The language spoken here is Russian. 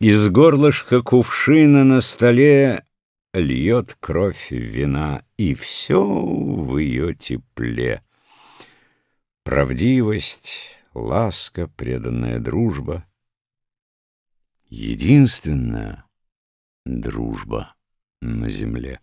Из горлышка кувшина на столе Льет кровь вина, и все в ее тепле. Правдивость, ласка, преданная дружба. Единственная дружба на земле.